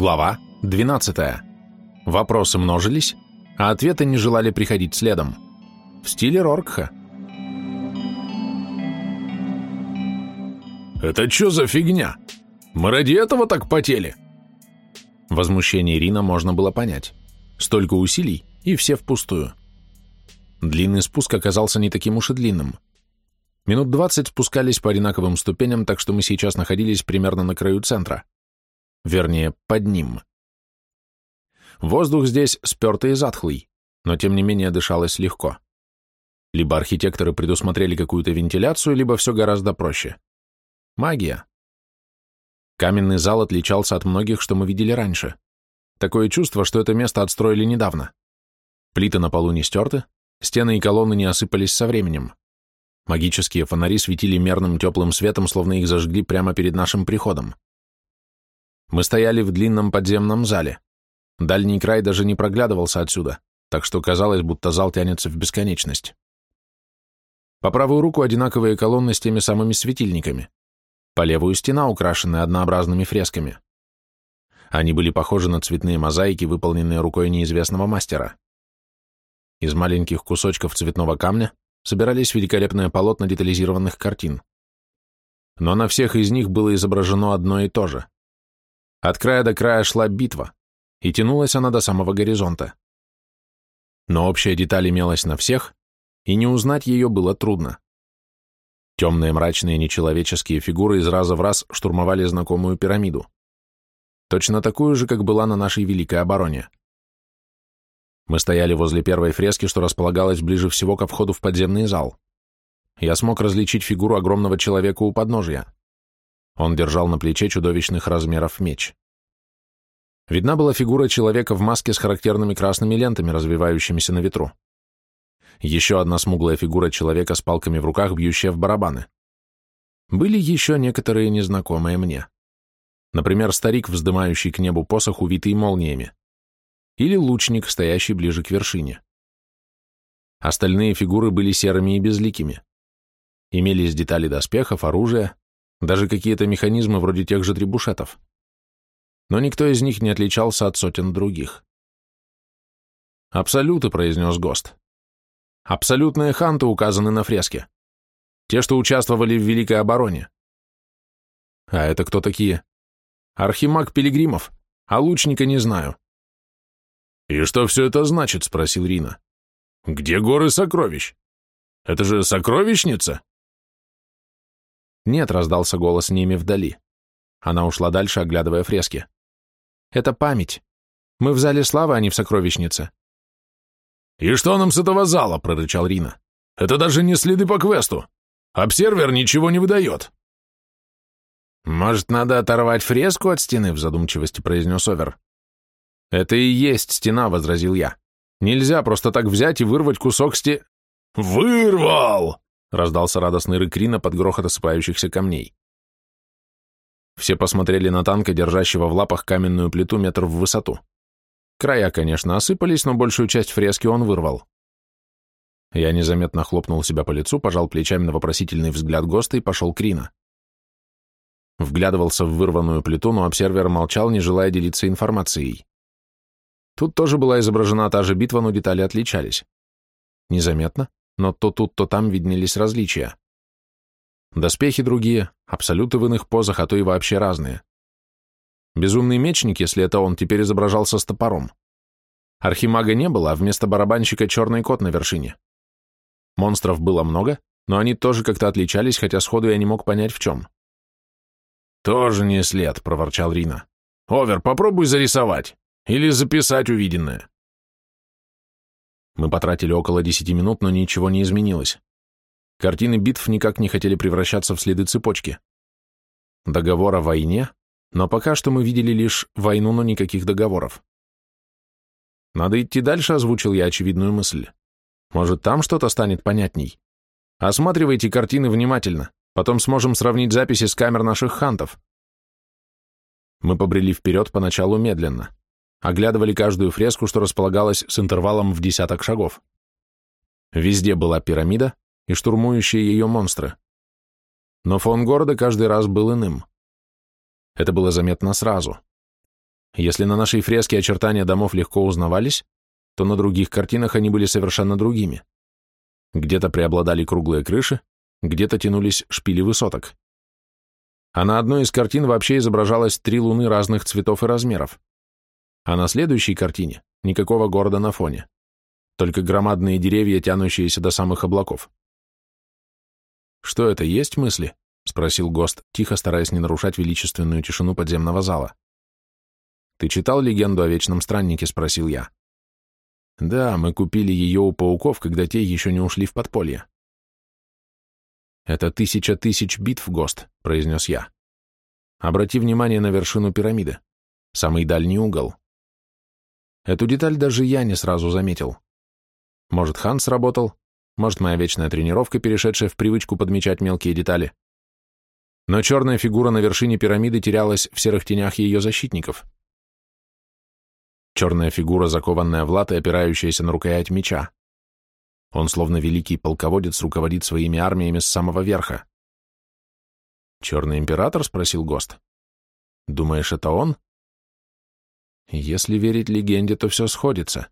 Глава 12. Вопросы множились, а ответы не желали приходить следом. В стиле Роркха. «Это что за фигня? Мы ради этого так потели?» Возмущение Ирина можно было понять. Столько усилий, и все впустую. Длинный спуск оказался не таким уж и длинным. Минут двадцать спускались по одинаковым ступеням, так что мы сейчас находились примерно на краю центра. Вернее, под ним. Воздух здесь спертый и затхлый, но тем не менее дышалось легко. Либо архитекторы предусмотрели какую-то вентиляцию, либо все гораздо проще. Магия. Каменный зал отличался от многих, что мы видели раньше. Такое чувство, что это место отстроили недавно. Плиты на полу не стерты, стены и колонны не осыпались со временем. Магические фонари светили мерным теплым светом, словно их зажгли прямо перед нашим приходом. Мы стояли в длинном подземном зале. Дальний край даже не проглядывался отсюда, так что казалось, будто зал тянется в бесконечность. По правую руку одинаковые колонны с теми самыми светильниками. По левую стена, украшенная однообразными фресками. Они были похожи на цветные мозаики, выполненные рукой неизвестного мастера. Из маленьких кусочков цветного камня собирались великолепные полотна детализированных картин. Но на всех из них было изображено одно и то же — от края до края шла битва, и тянулась она до самого горизонта. Но общая деталь имелась на всех, и не узнать ее было трудно. Темные мрачные нечеловеческие фигуры из раза в раз штурмовали знакомую пирамиду. Точно такую же, как была на нашей Великой обороне. Мы стояли возле первой фрески, что располагалась ближе всего ко входу в подземный зал. Я смог различить фигуру огромного человека у подножия. Он держал на плече чудовищных размеров меч. Видна была фигура человека в маске с характерными красными лентами, развивающимися на ветру. Еще одна смуглая фигура человека с палками в руках, бьющая в барабаны. Были еще некоторые незнакомые мне. Например, старик, вздымающий к небу посох, увитый молниями. Или лучник, стоящий ближе к вершине. Остальные фигуры были серыми и безликими. Имелись детали доспехов, оружия, даже какие-то механизмы вроде тех же трибушетов. Но никто из них не отличался от сотен других. «Абсолюты», — произнес ГОСТ. «Абсолютные ханты указаны на фреске. Те, что участвовали в Великой обороне». «А это кто такие?» «Архимаг Пилигримов, а лучника не знаю». «И что все это значит?» — спросил Рина. «Где горы сокровищ? Это же сокровищница?» «Нет», — раздался голос Неми вдали. Она ушла дальше, оглядывая фрески. «Это память. Мы в зале славы, а не в сокровищнице». «И что нам с этого зала?» — прорычал Рина. «Это даже не следы по квесту. Обсервер ничего не выдает». «Может, надо оторвать фреску от стены?» — в задумчивости произнес Овер. «Это и есть стена», — возразил я. «Нельзя просто так взять и вырвать кусок сте...» «Вырвал!» Раздался радостный рык Рина под грохот осыпающихся камней. Все посмотрели на танка, держащего в лапах каменную плиту метр в высоту. Края, конечно, осыпались, но большую часть фрески он вырвал. Я незаметно хлопнул себя по лицу, пожал плечами на вопросительный взгляд ГОСТа и пошел к Рина. Вглядывался в вырванную плиту, но обсервер молчал, не желая делиться информацией. Тут тоже была изображена та же битва, но детали отличались. Незаметно, но то тут, то там виднелись различия. Доспехи другие, абсолюты в иных позах, а то и вообще разные. Безумный мечник, если это он, теперь изображался с топором. Архимага не было, а вместо барабанщика черный кот на вершине. Монстров было много, но они тоже как-то отличались, хотя сходу я не мог понять, в чем. «Тоже не след», — проворчал Рина. «Овер, попробуй зарисовать. Или записать увиденное». Мы потратили около десяти минут, но ничего не изменилось. Картины битв никак не хотели превращаться в следы цепочки. Договор о войне, но пока что мы видели лишь войну, но никаких договоров. Надо идти дальше, озвучил я очевидную мысль. Может, там что-то станет понятней. Осматривайте картины внимательно, потом сможем сравнить записи с камер наших хантов. Мы побрели вперед поначалу медленно оглядывали каждую фреску, что располагалась с интервалом в десяток шагов. Везде была пирамида и штурмующие ее монстры. Но фон города каждый раз был иным. Это было заметно сразу. Если на нашей фреске очертания домов легко узнавались, то на других картинах они были совершенно другими. Где-то преобладали круглые крыши, где-то тянулись шпили высоток. А на одной из картин вообще изображалось три луны разных цветов и размеров. А на следующей картине никакого города на фоне, только громадные деревья, тянущиеся до самых облаков. «Что это, есть мысли?» — спросил Гост, тихо стараясь не нарушать величественную тишину подземного зала. «Ты читал легенду о Вечном Страннике?» — спросил я. «Да, мы купили ее у пауков, когда те еще не ушли в подполье». «Это тысяча тысяч битв, Гост», — произнес я. «Обрати внимание на вершину пирамиды, самый дальний угол. Эту деталь даже я не сразу заметил. Может, хан сработал, может, моя вечная тренировка, перешедшая в привычку подмечать мелкие детали. Но черная фигура на вершине пирамиды терялась в серых тенях ее защитников — Черная фигура, закованная в латы, опирающаяся на рукоять меча. Он, словно великий полководец, руководит своими армиями с самого верха. «Черный император?» — спросил Гост. «Думаешь, это он?» Если верить легенде, то все сходится.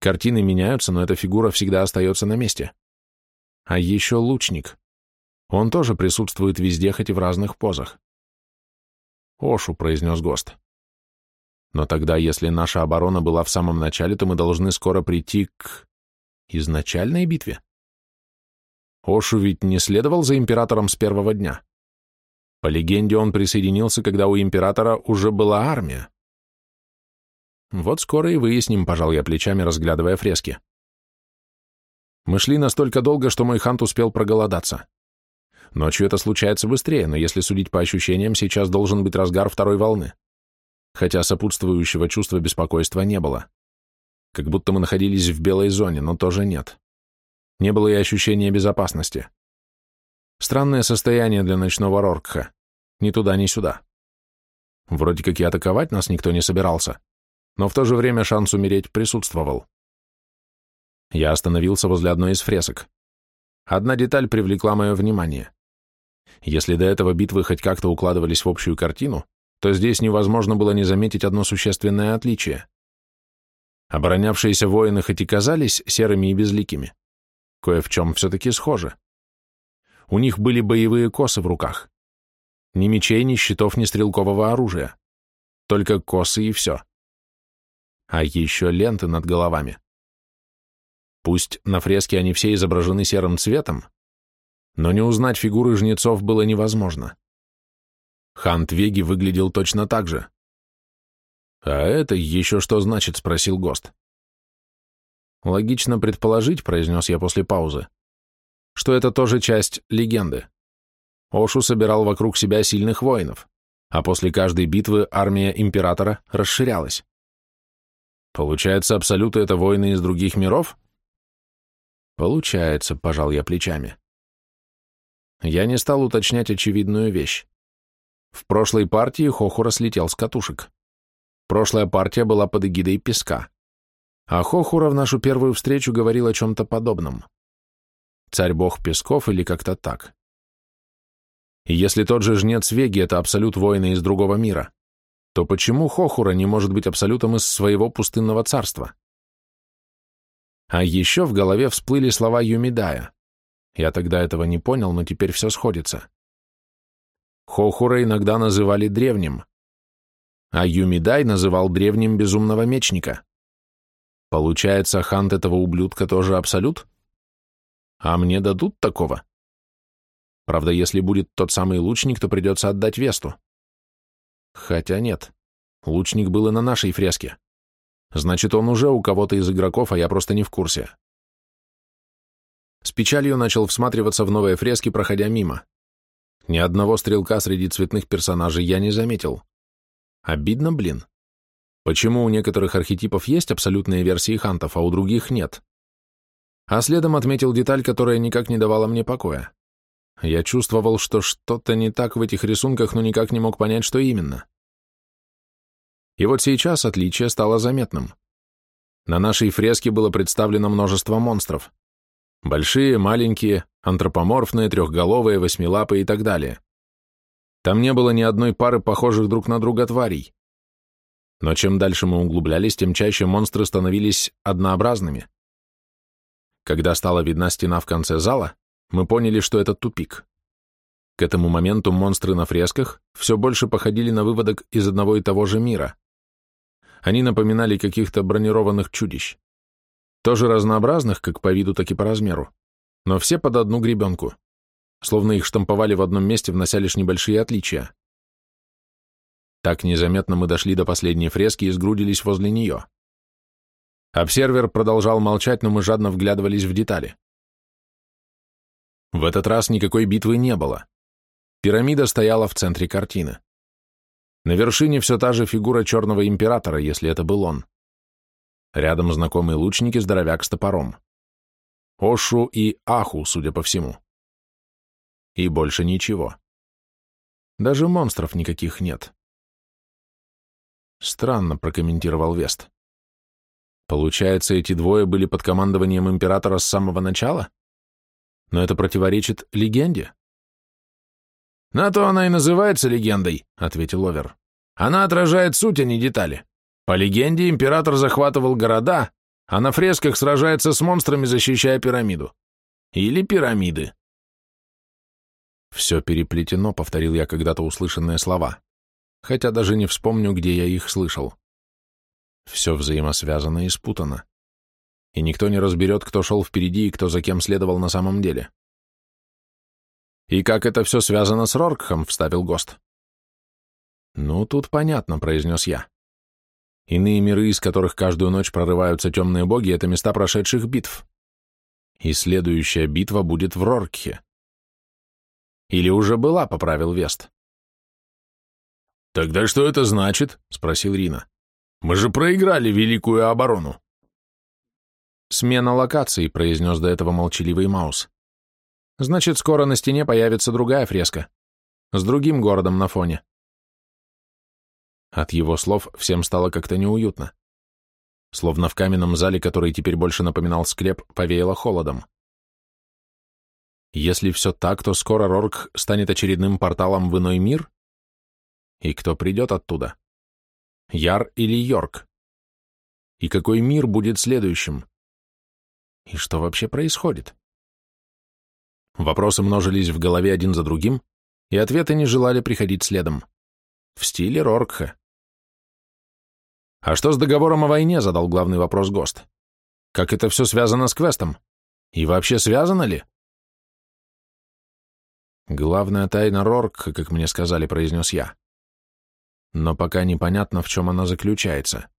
Картины меняются, но эта фигура всегда остается на месте. А еще лучник. Он тоже присутствует везде, хоть и в разных позах. «Ошу», — произнес Гост. Но тогда, если наша оборона была в самом начале, то мы должны скоро прийти к изначальной битве. Ошу ведь не следовал за императором с первого дня. По легенде, он присоединился, когда у императора уже была армия. Вот скоро и выясним, пожал я плечами, разглядывая фрески. Мы шли настолько долго, что мой хант успел проголодаться. Ночью это случается быстрее, но если судить по ощущениям, сейчас должен быть разгар второй волны хотя сопутствующего чувства беспокойства не было. Как будто мы находились в белой зоне, но тоже нет. Не было и ощущения безопасности. Странное состояние для ночного Роркха. Ни туда, ни сюда. Вроде как и атаковать нас никто не собирался, но в то же время шанс умереть присутствовал. Я остановился возле одной из фресок. Одна деталь привлекла мое внимание. Если до этого битвы хоть как-то укладывались в общую картину, то здесь невозможно было не заметить одно существенное отличие. Оборонявшиеся воины хоть и казались серыми и безликими, кое в чем все-таки схожи. У них были боевые косы в руках. Ни мечей, ни щитов, ни стрелкового оружия. Только косы и все. А еще ленты над головами. Пусть на фреске они все изображены серым цветом, но не узнать фигуры жнецов было невозможно. Хант Веги выглядел точно так же. «А это еще что значит?» — спросил Гост. «Логично предположить», — произнес я после паузы, «что это тоже часть легенды. Ошу собирал вокруг себя сильных воинов, а после каждой битвы армия императора расширялась. Получается, абсолюты — это воины из других миров?» «Получается», — пожал я плечами. Я не стал уточнять очевидную вещь. В прошлой партии Хохура слетел с катушек. Прошлая партия была под эгидой песка. А Хохура в нашу первую встречу говорил о чем-то подобном. Царь-бог песков или как-то так. Если тот же жнец Веги — это абсолют воина из другого мира, то почему Хохура не может быть абсолютом из своего пустынного царства? А еще в голове всплыли слова Юмидая. Я тогда этого не понял, но теперь все сходится. Хохура иногда называли древним, а Юмидай называл древним безумного мечника. Получается, хант этого ублюдка тоже абсолют? А мне дадут такого? Правда, если будет тот самый лучник, то придется отдать Весту. Хотя нет, лучник был и на нашей фреске. Значит, он уже у кого-то из игроков, а я просто не в курсе. С печалью начал всматриваться в новые фрески, проходя мимо. Ни одного стрелка среди цветных персонажей я не заметил. Обидно, блин. Почему у некоторых архетипов есть абсолютные версии хантов, а у других нет? А следом отметил деталь, которая никак не давала мне покоя. Я чувствовал, что что-то не так в этих рисунках, но никак не мог понять, что именно. И вот сейчас отличие стало заметным. На нашей фреске было представлено множество монстров. Большие, маленькие, антропоморфные, трехголовые, восьмилапые и так далее. Там не было ни одной пары похожих друг на друга тварей. Но чем дальше мы углублялись, тем чаще монстры становились однообразными. Когда стала видна стена в конце зала, мы поняли, что это тупик. К этому моменту монстры на фресках все больше походили на выводок из одного и того же мира. Они напоминали каких-то бронированных чудищ. Тоже разнообразных, как по виду, так и по размеру, но все под одну гребенку. Словно их штамповали в одном месте, внося лишь небольшие отличия. Так незаметно мы дошли до последней фрески и сгрудились возле нее. Обсервер продолжал молчать, но мы жадно вглядывались в детали. В этот раз никакой битвы не было. Пирамида стояла в центре картины. На вершине все та же фигура черного императора, если это был он. Рядом знакомые лучники, здоровяк с топором. Ошу и Аху, судя по всему. И больше ничего. Даже монстров никаких нет. Странно, прокомментировал Вест. Получается, эти двое были под командованием императора с самого начала? Но это противоречит легенде. «На то она и называется легендой», — ответил Овер. «Она отражает суть, а не детали. По легенде, император захватывал города, а на фресках сражается с монстрами, защищая пирамиду. Или пирамиды». «Все переплетено», — повторил я когда-то услышанные слова, хотя даже не вспомню, где я их слышал. Все взаимосвязано и спутано. И никто не разберет, кто шел впереди и кто за кем следовал на самом деле. «И как это все связано с Роркхом?» — вставил ГОСТ. «Ну, тут понятно», — произнес я. «Иные миры, из которых каждую ночь прорываются темные боги, — это места прошедших битв. И следующая битва будет в Роркхе. Или уже была, — поправил Вест. «Тогда что это значит?» — спросил Рина. «Мы же проиграли великую оборону». «Смена локации», — произнес до этого молчаливый Маус. Значит, скоро на стене появится другая фреска. С другим городом на фоне. От его слов всем стало как-то неуютно. Словно в каменном зале, который теперь больше напоминал склеп, повеяло холодом. Если все так, то скоро Рорк станет очередным порталом в иной мир? И кто придет оттуда? Яр или Йорк? И какой мир будет следующим? И что вообще происходит? Вопросы множились в голове один за другим, и ответы не желали приходить следом. В стиле Роркха. «А что с договором о войне?» — задал главный вопрос ГОСТ. «Как это все связано с квестом? И вообще связано ли?» «Главная тайна Роркха, как мне сказали», — произнес я. «Но пока непонятно, в чем она заключается».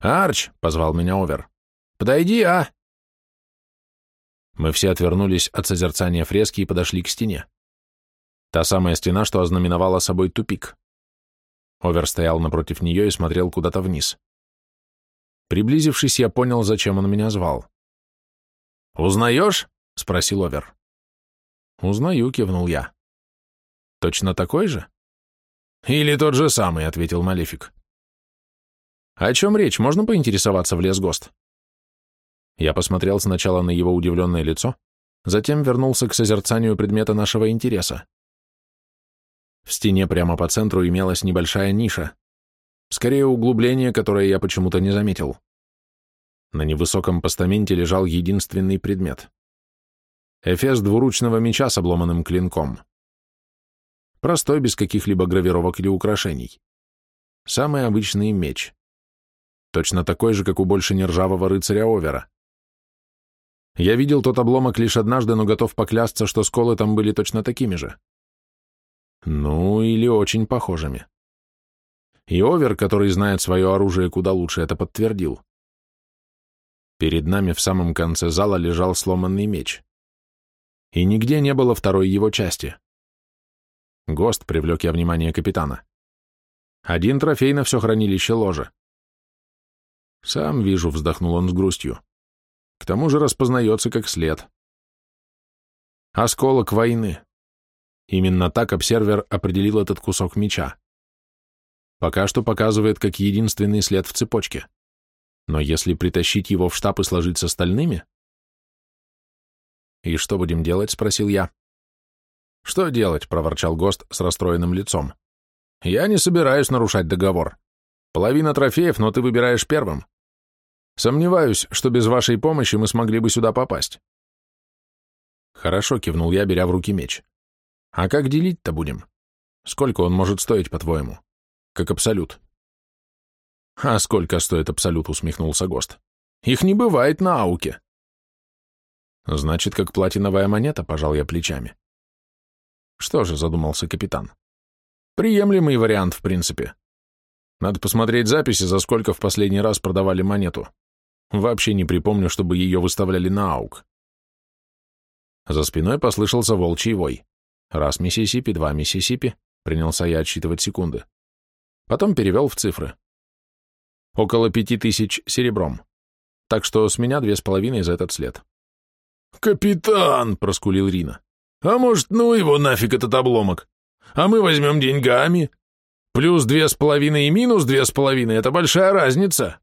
«Арч!» — позвал меня Овер. «Подойди, а!» Мы все отвернулись от созерцания фрески и подошли к стене. Та самая стена, что ознаменовала собой тупик. Овер стоял напротив нее и смотрел куда-то вниз. Приблизившись, я понял, зачем он меня звал. «Узнаешь?» — спросил Овер. «Узнаю», — кивнул я. «Точно такой же?» «Или тот же самый», — ответил Малефик. «О чем речь? Можно поинтересоваться в лес ГОСТ?» Я посмотрел сначала на его удивленное лицо, затем вернулся к созерцанию предмета нашего интереса. В стене прямо по центру имелась небольшая ниша, скорее углубление, которое я почему-то не заметил. На невысоком постаменте лежал единственный предмет. Эфес двуручного меча с обломанным клинком. Простой, без каких-либо гравировок или украшений. Самый обычный меч. Точно такой же, как у больше нержавого рыцаря Овера. Я видел тот обломок лишь однажды, но готов поклясться, что сколы там были точно такими же. Ну, или очень похожими. И Овер, который знает свое оружие куда лучше, это подтвердил. Перед нами в самом конце зала лежал сломанный меч. И нигде не было второй его части. ГОСТ привлек я внимание капитана. Один трофей на все хранилище ложа. Сам вижу, вздохнул он с грустью. К тому же распознается как след. Осколок войны. Именно так обсервер определил этот кусок меча. Пока что показывает как единственный след в цепочке. Но если притащить его в штаб и сложить с остальными... «И что будем делать?» — спросил я. «Что делать?» — проворчал ГОСТ с расстроенным лицом. «Я не собираюсь нарушать договор. Половина трофеев, но ты выбираешь первым. Сомневаюсь, что без вашей помощи мы смогли бы сюда попасть. Хорошо, кивнул я, беря в руки меч. А как делить-то будем? Сколько он может стоить, по-твоему? Как абсолют. А сколько стоит абсолют, усмехнулся Гост. Их не бывает на ауке. Значит, как платиновая монета, пожал я плечами. Что же, задумался капитан. Приемлемый вариант, в принципе. Надо посмотреть записи, за сколько в последний раз продавали монету. Вообще не припомню, чтобы ее выставляли на аук. За спиной послышался волчий вой. Раз Миссисипи, два Миссисипи. Принялся я отсчитывать секунды. Потом перевел в цифры. Около пяти тысяч серебром. Так что с меня две с половиной за этот след. «Капитан!» — проскулил Рина. «А может, ну его нафиг этот обломок? А мы возьмем деньгами. Плюс две с половиной и минус две с половиной — это большая разница».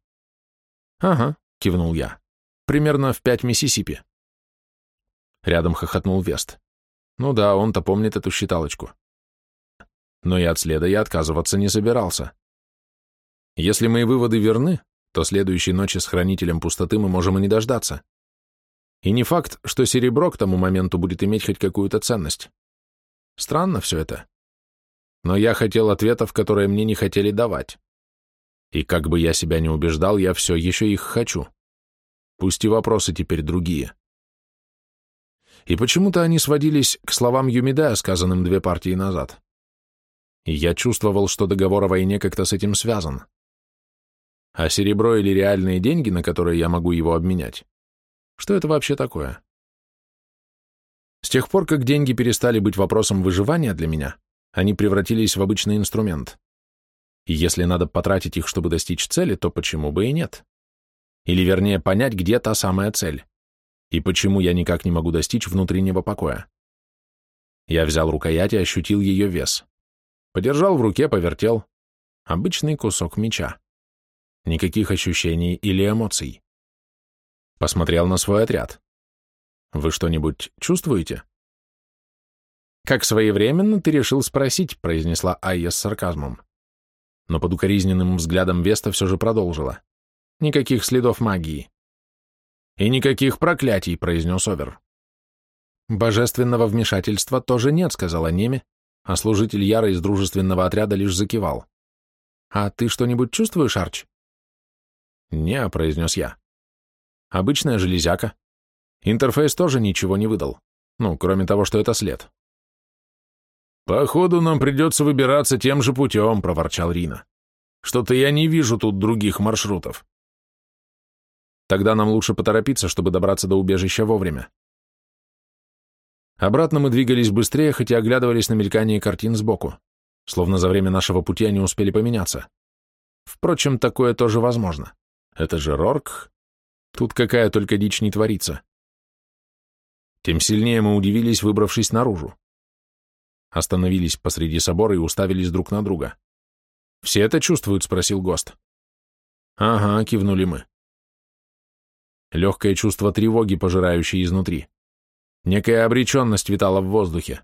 «Ага», — кивнул я. «Примерно в пять Миссисипи». Рядом хохотнул Вест. «Ну да, он-то помнит эту считалочку». Но и от следа я отказываться не собирался. Если мои выводы верны, то следующей ночи с Хранителем Пустоты мы можем и не дождаться. И не факт, что серебро к тому моменту будет иметь хоть какую-то ценность. Странно все это. Но я хотел ответов, которые мне не хотели давать. И как бы я себя не убеждал, я все еще их хочу. Пусть и вопросы теперь другие. И почему-то они сводились к словам Юмидая, сказанным две партии назад. И я чувствовал, что договор о войне как-то с этим связан. А серебро или реальные деньги, на которые я могу его обменять, что это вообще такое? С тех пор, как деньги перестали быть вопросом выживания для меня, они превратились в обычный инструмент. И если надо потратить их, чтобы достичь цели, то почему бы и нет? Или вернее, понять, где та самая цель. И почему я никак не могу достичь внутреннего покоя. Я взял рукоять и ощутил ее вес. Подержал в руке, повертел. Обычный кусок меча. Никаких ощущений или эмоций. Посмотрел на свой отряд. Вы что-нибудь чувствуете? Как своевременно ты решил спросить, произнесла Айя с сарказмом. Но под укоризненным взглядом Веста все же продолжила. Никаких следов магии. И никаких проклятий, произнес Овер. Божественного вмешательства тоже нет, сказала Неме, а служитель Яра из дружественного отряда лишь закивал. А ты что-нибудь чувствуешь, Арч? «Не», — произнес я. Обычная железяка. Интерфейс тоже ничего не выдал. Ну, кроме того, что это след. «Походу, нам придется выбираться тем же путем», — проворчал Рина. «Что-то я не вижу тут других маршрутов». Тогда нам лучше поторопиться, чтобы добраться до убежища вовремя. Обратно мы двигались быстрее, хотя оглядывались на мелькание картин сбоку, словно за время нашего пути они успели поменяться. Впрочем, такое тоже возможно. Это же Рорк, Тут какая только дичь не творится. Тем сильнее мы удивились, выбравшись наружу. Остановились посреди собора и уставились друг на друга. «Все это чувствуют?» — спросил Гост. «Ага», — кивнули мы. Легкое чувство тревоги, пожирающее изнутри. Некая обреченность витала в воздухе.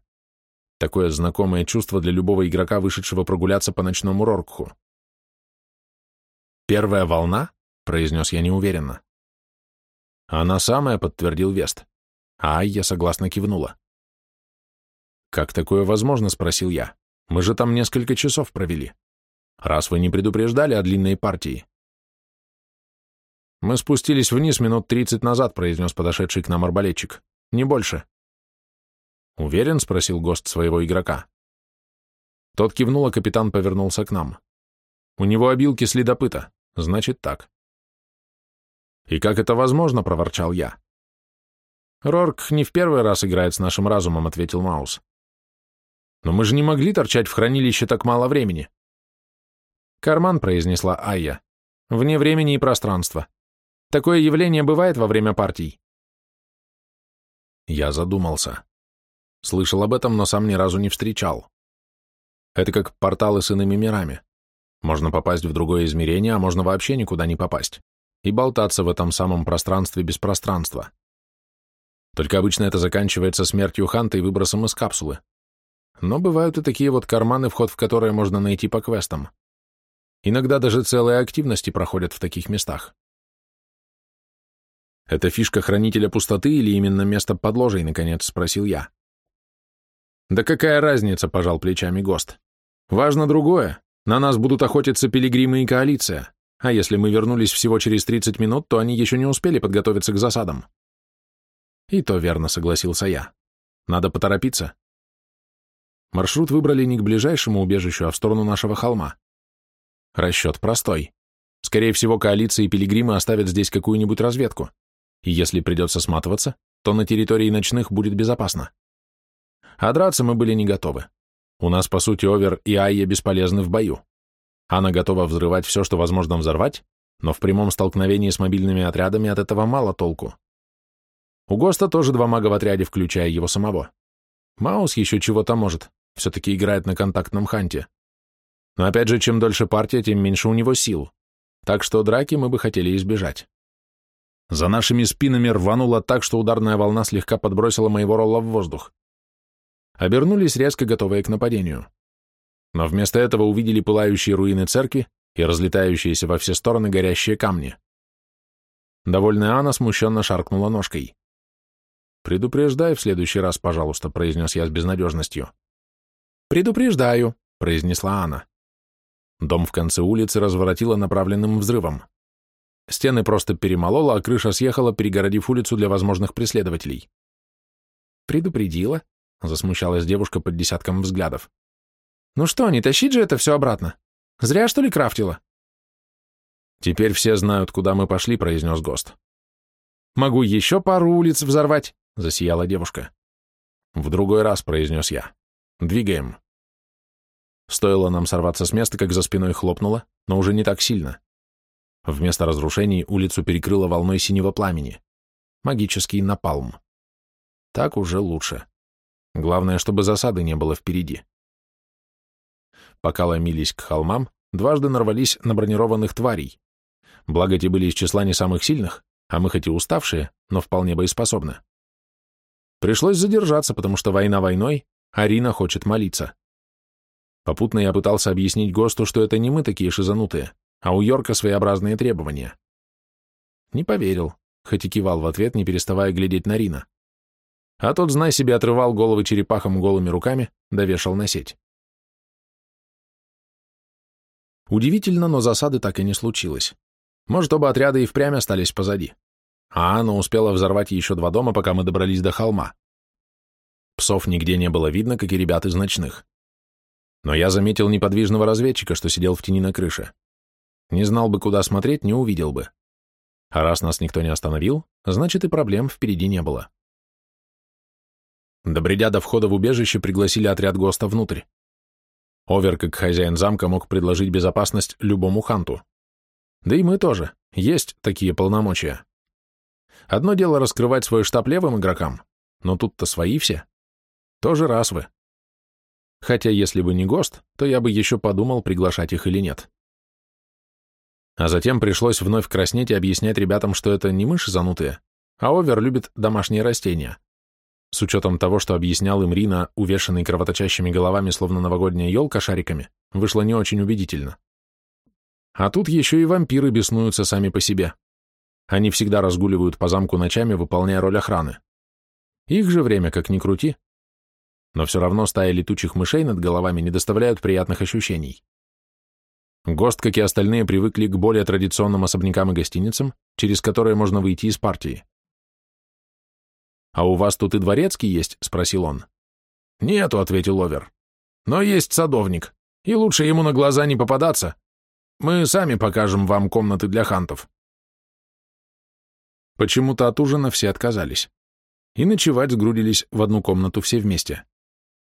Такое знакомое чувство для любого игрока, вышедшего прогуляться по ночному Роркху. «Первая волна?» — произнес я неуверенно. Она самая, подтвердил Вест. А я согласно кивнула. Как такое возможно, спросил я. Мы же там несколько часов провели. Раз вы не предупреждали о длинной партии. Мы спустились вниз минут тридцать назад, произнес подошедший к нам арбалетчик. Не больше. Уверен? спросил гость своего игрока. Тот кивнул, а капитан повернулся к нам. У него обилки следопыта. Значит так. «И как это возможно?» — проворчал я. «Рорк не в первый раз играет с нашим разумом», — ответил Маус. «Но мы же не могли торчать в хранилище так мало времени». «Карман», — произнесла Айя. «Вне времени и пространства. Такое явление бывает во время партий». Я задумался. Слышал об этом, но сам ни разу не встречал. Это как порталы с иными мирами. Можно попасть в другое измерение, а можно вообще никуда не попасть и болтаться в этом самом пространстве без пространства. Только обычно это заканчивается смертью Ханта и выбросом из капсулы. Но бывают и такие вот карманы, вход в которые можно найти по квестам. Иногда даже целые активности проходят в таких местах. «Это фишка хранителя пустоты или именно место подложей?» — наконец спросил я. «Да какая разница?» — пожал плечами ГОСТ. «Важно другое. На нас будут охотиться пилигримы и коалиция. А если мы вернулись всего через 30 минут, то они еще не успели подготовиться к засадам». «И то верно», — согласился я. «Надо поторопиться». Маршрут выбрали не к ближайшему убежищу, а в сторону нашего холма. Расчет простой. Скорее всего, коалиция и пилигримы оставят здесь какую-нибудь разведку и если придется сматываться, то на территории ночных будет безопасно. А драться мы были не готовы. У нас, по сути, Овер и Айя бесполезны в бою. Она готова взрывать все, что возможно взорвать, но в прямом столкновении с мобильными отрядами от этого мало толку. У Госта тоже два мага в отряде, включая его самого. Маус еще чего-то может, все-таки играет на контактном ханте. Но опять же, чем дольше партия, тем меньше у него сил. Так что драки мы бы хотели избежать. За нашими спинами рвануло так, что ударная волна слегка подбросила моего ролла в воздух. Обернулись резко готовые к нападению. Но вместо этого увидели пылающие руины церкви и разлетающиеся во все стороны горящие камни. Довольная Анна смущенно шаркнула ножкой. «Предупреждай в следующий раз, пожалуйста», — произнес я с безнадежностью. «Предупреждаю», — произнесла Анна. Дом в конце улицы разворотило направленным взрывом. Стены просто перемолола, а крыша съехала, перегородив улицу для возможных преследователей. «Предупредила», — засмущалась девушка под десятком взглядов. «Ну что, не тащить же это все обратно? Зря, что ли, крафтила?» «Теперь все знают, куда мы пошли», — произнес ГОСТ. «Могу еще пару улиц взорвать», — засияла девушка. «В другой раз», — произнес я. «Двигаем». Стоило нам сорваться с места, как за спиной хлопнуло, но уже не так сильно. Вместо разрушений улицу перекрыло волной синего пламени. Магический напалм. Так уже лучше. Главное, чтобы засады не было впереди. Пока ломились к холмам, дважды нарвались на бронированных тварей. Благо, те были из числа не самых сильных, а мы хоть и уставшие, но вполне боеспособны. Пришлось задержаться, потому что война войной, а Рина хочет молиться. Попутно я пытался объяснить ГОСТу, что это не мы такие шизанутые, а у Йорка своеобразные требования. Не поверил, хоть и кивал в ответ, не переставая глядеть на Рина. А тот, знай себе, отрывал головы черепахам голыми руками, довешал на сеть. Удивительно, но засады так и не случилось. Может, оба отряда и впрямь остались позади. А Анна успела взорвать еще два дома, пока мы добрались до холма. Псов нигде не было видно, как и ребят из ночных. Но я заметил неподвижного разведчика, что сидел в тени на крыше. Не знал бы, куда смотреть, не увидел бы. А раз нас никто не остановил, значит и проблем впереди не было. Добредя до входа в убежище, пригласили отряд ГОСТа внутрь. Овер, как хозяин замка, мог предложить безопасность любому ханту. Да и мы тоже, есть такие полномочия. Одно дело раскрывать свой штаб левым игрокам, но тут-то свои все. Тоже раз вы. Хотя если бы не ГОСТ, то я бы еще подумал, приглашать их или нет. А затем пришлось вновь краснеть и объяснять ребятам, что это не мыши занутые, а Овер любит домашние растения. С учетом того, что объяснял им Рина, увешанный кровоточащими головами, словно новогодняя елка шариками, вышло не очень убедительно. А тут еще и вампиры беснуются сами по себе. Они всегда разгуливают по замку ночами, выполняя роль охраны. Их же время, как ни крути. Но все равно стая летучих мышей над головами не доставляют приятных ощущений. ГОСТ, как и остальные, привыкли к более традиционным особнякам и гостиницам, через которые можно выйти из партии. «А у вас тут и дворецкий есть?» — спросил он. «Нету», — ответил Овер. «Но есть садовник, и лучше ему на глаза не попадаться. Мы сами покажем вам комнаты для хантов». Почему-то от ужина все отказались. И ночевать сгрудились в одну комнату все вместе.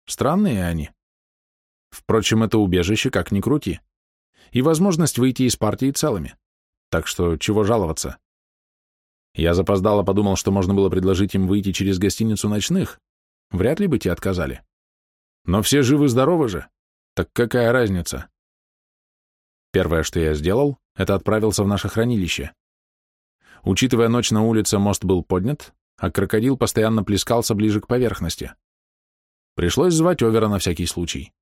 Странные они. Впрочем, это убежище как ни крути и возможность выйти из партии целыми. Так что чего жаловаться? Я запоздало подумал, что можно было предложить им выйти через гостиницу ночных. Вряд ли бы те отказали. Но все живы-здоровы же. Так какая разница? Первое, что я сделал, это отправился в наше хранилище. Учитывая ночь на улице, мост был поднят, а крокодил постоянно плескался ближе к поверхности. Пришлось звать Овера на всякий случай.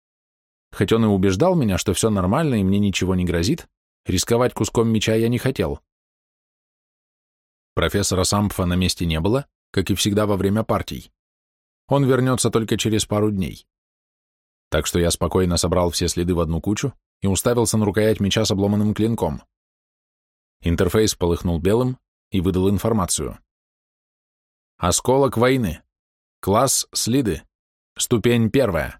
Хоть он и убеждал меня, что все нормально и мне ничего не грозит, рисковать куском меча я не хотел. Профессора Сампфа на месте не было, как и всегда во время партий. Он вернется только через пару дней. Так что я спокойно собрал все следы в одну кучу и уставился на рукоять меча с обломанным клинком. Интерфейс полыхнул белым и выдал информацию. Осколок войны. Класс следы. Ступень первая.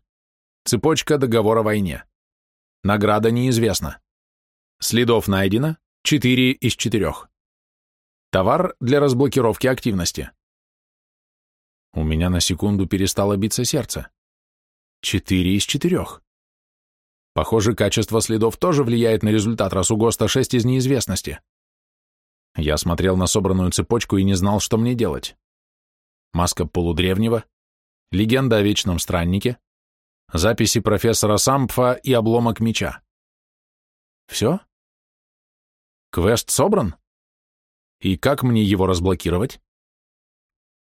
Цепочка договора о войне. Награда неизвестна. Следов найдено 4 из 4. Товар для разблокировки активности. У меня на секунду перестало биться сердце. Четыре из четырех. Похоже, качество следов тоже влияет на результат, раз у ГОСТа шесть из неизвестности. Я смотрел на собранную цепочку и не знал, что мне делать. Маска полудревнего, легенда о вечном страннике, записи профессора Сампфа и обломок меча. Все? Квест собран? И как мне его разблокировать?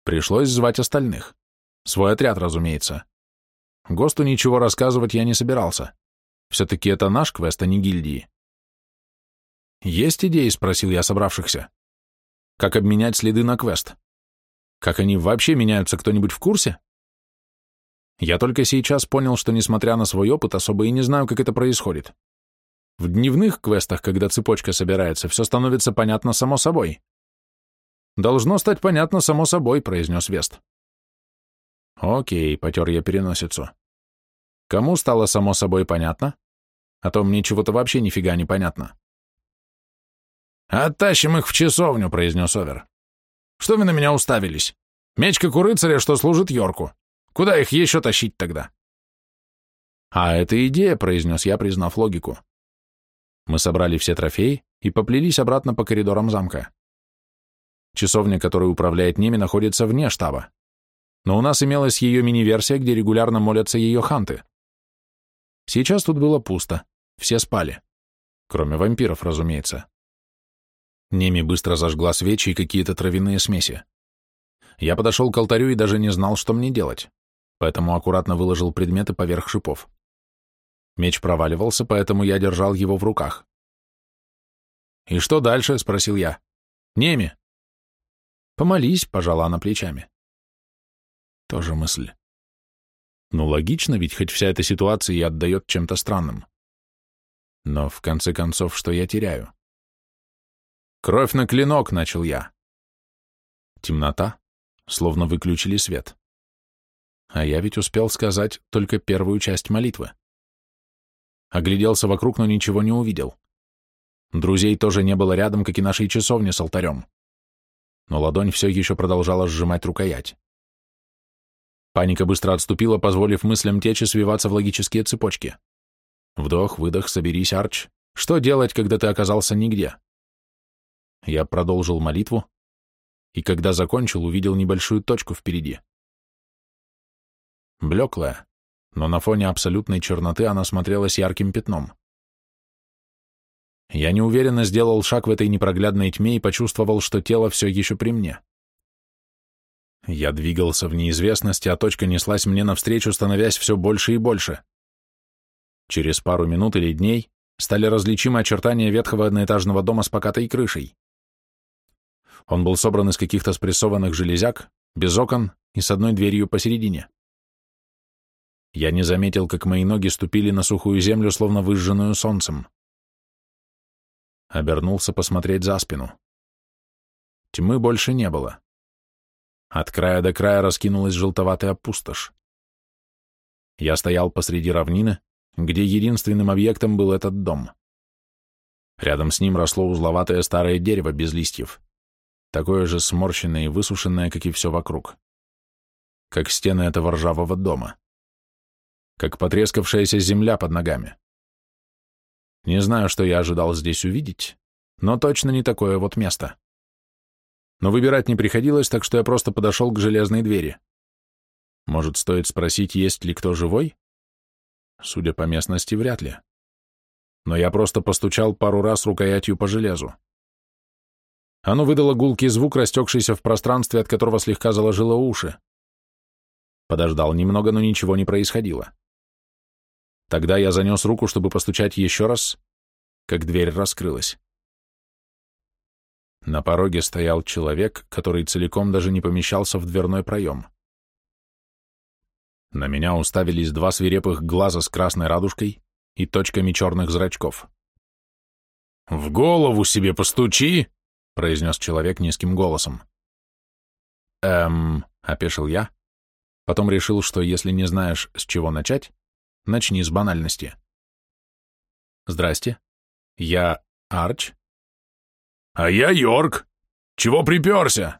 Пришлось звать остальных. Свой отряд, разумеется. ГОСТу ничего рассказывать я не собирался. Все-таки это наш квест, а не гильдии. «Есть идеи?» — спросил я собравшихся. «Как обменять следы на квест? Как они вообще меняются, кто-нибудь в курсе?» Я только сейчас понял, что, несмотря на свой опыт, особо и не знаю, как это происходит. В дневных квестах, когда цепочка собирается, все становится понятно само собой. «Должно стать понятно само собой», — произнес Вест. «Окей», — потер я переносицу. «Кому стало само собой понятно? А то мне чего-то вообще нифига не понятно». «Оттащим их в часовню», — произнес Овер. «Что вы на меня уставились? Меч как у рыцаря, что служит Йорку. Куда их еще тащить тогда?» «А это идея», — произнес я, признав логику. Мы собрали все трофеи и поплелись обратно по коридорам замка. Часовня, которой управляет Неми, находится вне штаба. Но у нас имелась ее мини-версия, где регулярно молятся ее ханты. Сейчас тут было пусто, все спали. Кроме вампиров, разумеется. Неми быстро зажгла свечи и какие-то травяные смеси. Я подошел к алтарю и даже не знал, что мне делать, поэтому аккуратно выложил предметы поверх шипов. Меч проваливался, поэтому я держал его в руках. «И что дальше?» — спросил я. «Неми!» «Помолись», — пожала она плечами. Тоже мысль. Ну, логично, ведь хоть вся эта ситуация и отдает чем-то странным. Но, в конце концов, что я теряю? «Кровь на клинок!» — начал я. Темнота, словно выключили свет. А я ведь успел сказать только первую часть молитвы. Огляделся вокруг, но ничего не увидел. Друзей тоже не было рядом, как и нашей часовни с алтарем но ладонь все еще продолжала сжимать рукоять. Паника быстро отступила, позволив мыслям течь и свиваться в логические цепочки. Вдох, выдох, соберись, Арч. Что делать, когда ты оказался нигде? Я продолжил молитву, и когда закончил, увидел небольшую точку впереди. Блеклая, но на фоне абсолютной черноты она смотрелась ярким пятном. Я неуверенно сделал шаг в этой непроглядной тьме и почувствовал, что тело все еще при мне. Я двигался в неизвестности, а точка неслась мне навстречу, становясь все больше и больше. Через пару минут или дней стали различимы очертания ветхого одноэтажного дома с покатой крышей. Он был собран из каких-то спрессованных железяк, без окон и с одной дверью посередине. Я не заметил, как мои ноги ступили на сухую землю, словно выжженную солнцем. Обернулся посмотреть за спину. Тьмы больше не было. От края до края раскинулась желтоватая пустошь. Я стоял посреди равнины, где единственным объектом был этот дом. Рядом с ним росло узловатое старое дерево без листьев, такое же сморщенное и высушенное, как и все вокруг. Как стены этого ржавого дома. Как потрескавшаяся земля под ногами. Не знаю, что я ожидал здесь увидеть, но точно не такое вот место. Но выбирать не приходилось, так что я просто подошел к железной двери. Может, стоит спросить, есть ли кто живой? Судя по местности, вряд ли. Но я просто постучал пару раз рукоятью по железу. Оно выдало гулкий звук, растекшийся в пространстве, от которого слегка заложило уши. Подождал немного, но ничего не происходило. Тогда я занес руку, чтобы постучать еще раз, как дверь раскрылась. На пороге стоял человек, который целиком даже не помещался в дверной проем. На меня уставились два свирепых глаза с красной радужкой и точками черных зрачков. «В голову себе постучи!» — произнес человек низким голосом. «Эм...» — опешил я. Потом решил, что если не знаешь, с чего начать, начни с банальности. «Здрасте. Я Арч». «А я Йорк. Чего приперся?»